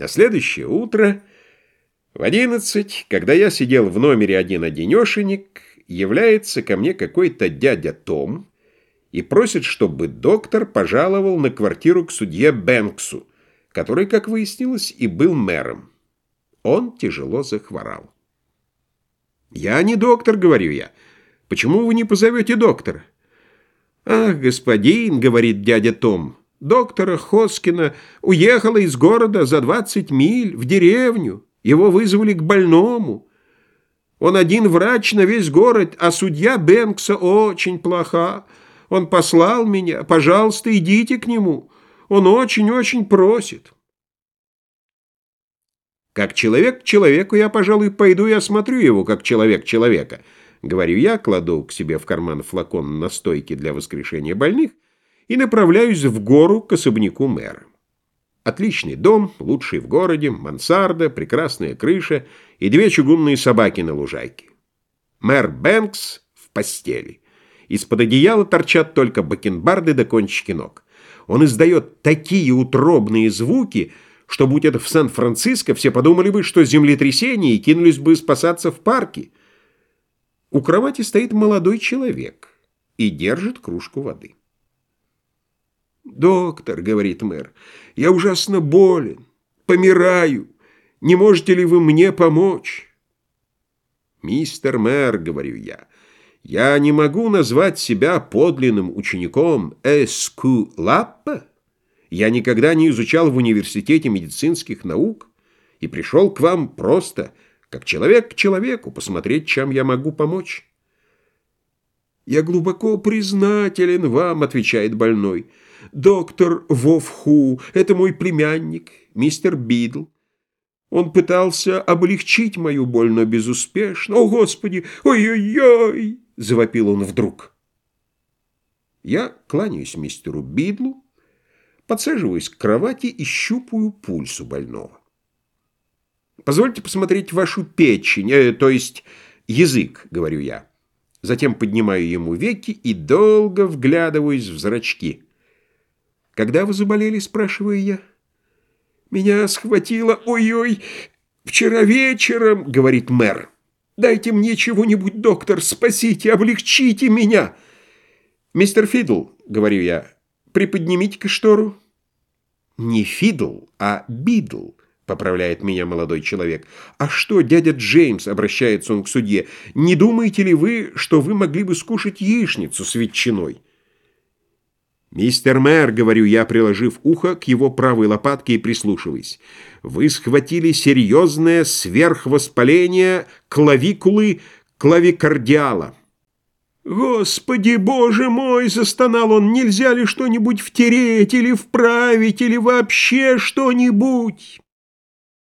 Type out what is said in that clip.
На следующее утро, в одиннадцать, когда я сидел в номере один-одинешенек, является ко мне какой-то дядя Том и просит, чтобы доктор пожаловал на квартиру к судье Бэнксу, который, как выяснилось, и был мэром. Он тяжело захворал. «Я не доктор», — говорю я. «Почему вы не позовете доктора?» «Ах, господин», — говорит дядя Том, — «доктора Хоскина уехала из города за двадцать миль в деревню. Его вызвали к больному». Он один врач на весь город, а судья Бенкса очень плоха. Он послал меня. Пожалуйста, идите к нему. Он очень-очень просит. Как человек к человеку я, пожалуй, пойду и осмотрю его, как человек человека. Говорю я, кладу к себе в карман флакон настойки для воскрешения больных и направляюсь в гору к особняку мэра. Отличный дом, лучший в городе, мансарда, прекрасная крыша и две чугунные собаки на лужайке. Мэр Бэнкс в постели. Из-под одеяла торчат только бакенбарды до кончики ног. Он издает такие утробные звуки, что, будь это в Сан-Франциско, все подумали бы, что землетрясение, и кинулись бы спасаться в парке. У кровати стоит молодой человек и держит кружку воды. «Доктор», — говорит мэр, — «я ужасно болен, помираю. Не можете ли вы мне помочь?» «Мистер мэр», — говорю я, — «я не могу назвать себя подлинным учеником Эскулаппа. Я никогда не изучал в университете медицинских наук и пришел к вам просто, как человек к человеку, посмотреть, чем я могу помочь». «Я глубоко признателен вам», — отвечает больной, — Доктор Вовху — это мой племянник, мистер Бидл. Он пытался облегчить мою боль, но безуспешно. О, Господи! Ой-ой-ой! — завопил он вдруг. Я кланяюсь мистеру Бидлу, подсаживаюсь к кровати и щупаю пульс у больного. «Позвольте посмотреть вашу печень, э, то есть язык», — говорю я. Затем поднимаю ему веки и долго вглядываюсь в зрачки. «Когда вы заболели?» – спрашиваю я. «Меня схватило, ой-ой, вчера вечером», – говорит мэр. «Дайте мне чего-нибудь, доктор, спасите, облегчите меня». «Мистер Фидл», — говорю я, — «приподнимите-ка штору». «Не Фидл, а Бидл», — поправляет меня молодой человек. «А что, дядя Джеймс?» — обращается он к судье. «Не думаете ли вы, что вы могли бы скушать яичницу с ветчиной?» «Мистер мэр», — говорю я, приложив ухо к его правой лопатке и прислушиваясь, «вы схватили серьезное сверхвоспаление клавикулы клавикардиала». «Господи, боже мой!» — застонал он. «Нельзя ли что-нибудь втереть или вправить, или вообще что-нибудь?»